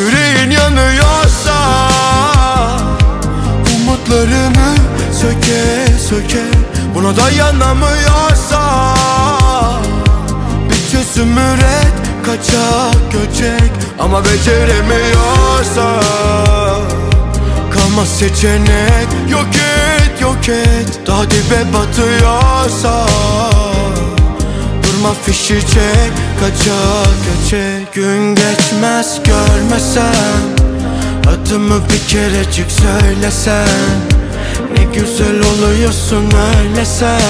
Yüreğin yanıyorsa Umutlarını söke söke Buna dayanamıyorsa Bir çözüm üret kaçak göçek. Ama beceremiyorsa Kalmaz seçenek. Yok et yok et Daha dibe batıyorsa Durma fişi çek. Kaçak göçek Gün geçmez görmesen. Adımı bir kerecik söylesen. Ne güzel oluyorsun öyle sen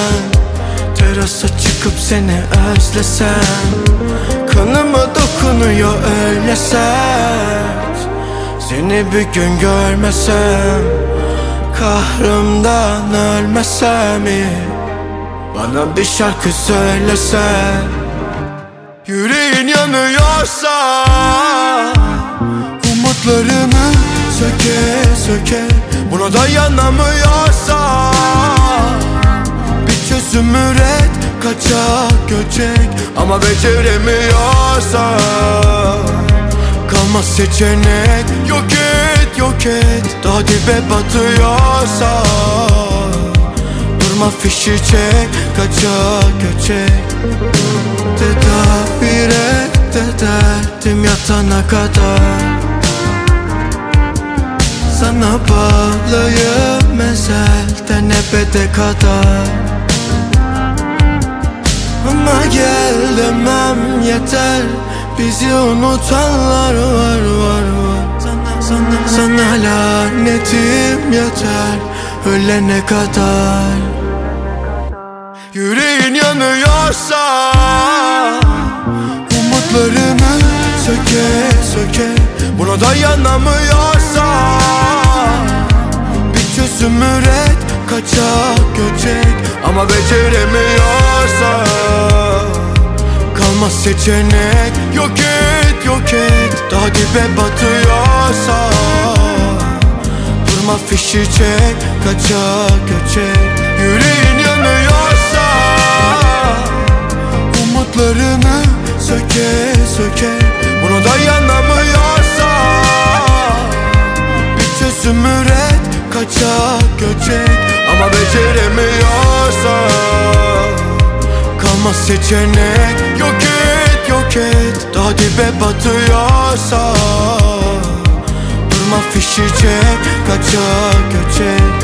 Terasa çıkıp seni özlesem Kanıma dokunuyor öyle sert. Seni bir gün görmesem. Kahrımdan ölmesem iyi. Bana bir şarkı söylesen yanıyorsa Umutlarını söke söke Buna dayanamıyorsa Bir çözüm üret kaçak göçek Ama beceremiyorsa Kalmaz seçenek Yok et yok et. Daha dibe batıyorsa Durma fişi çek Kaçak göçek. Tedavi reddederdim yatana kadar. Sana bağlıyım ezelden ebede kadar. Ama gel demem yeter. Bizi unutanlar var var var. Sana, sana, sana lanetim yeter. Ölene kadar. Yüreğin yanıyorsa söke söke. Buna dayanamıyorsa Bir çözüm üret kaçak göçek. Ama beceremiyorsa Kalmaz seçenek. Yok et yok et Daha dibe batıyorsa Durma fişi çek Kaçak göçek. Yüreğin yanıyorsa Umutlarını söke söke Dayanamıyorsa Bir çözüm üret Kaçak göçek. Ama beceremiyorsa Kalmaz seçenek. Yok et yok et Daha dibe batıyorsa Durma fişi çek Kaçak göçek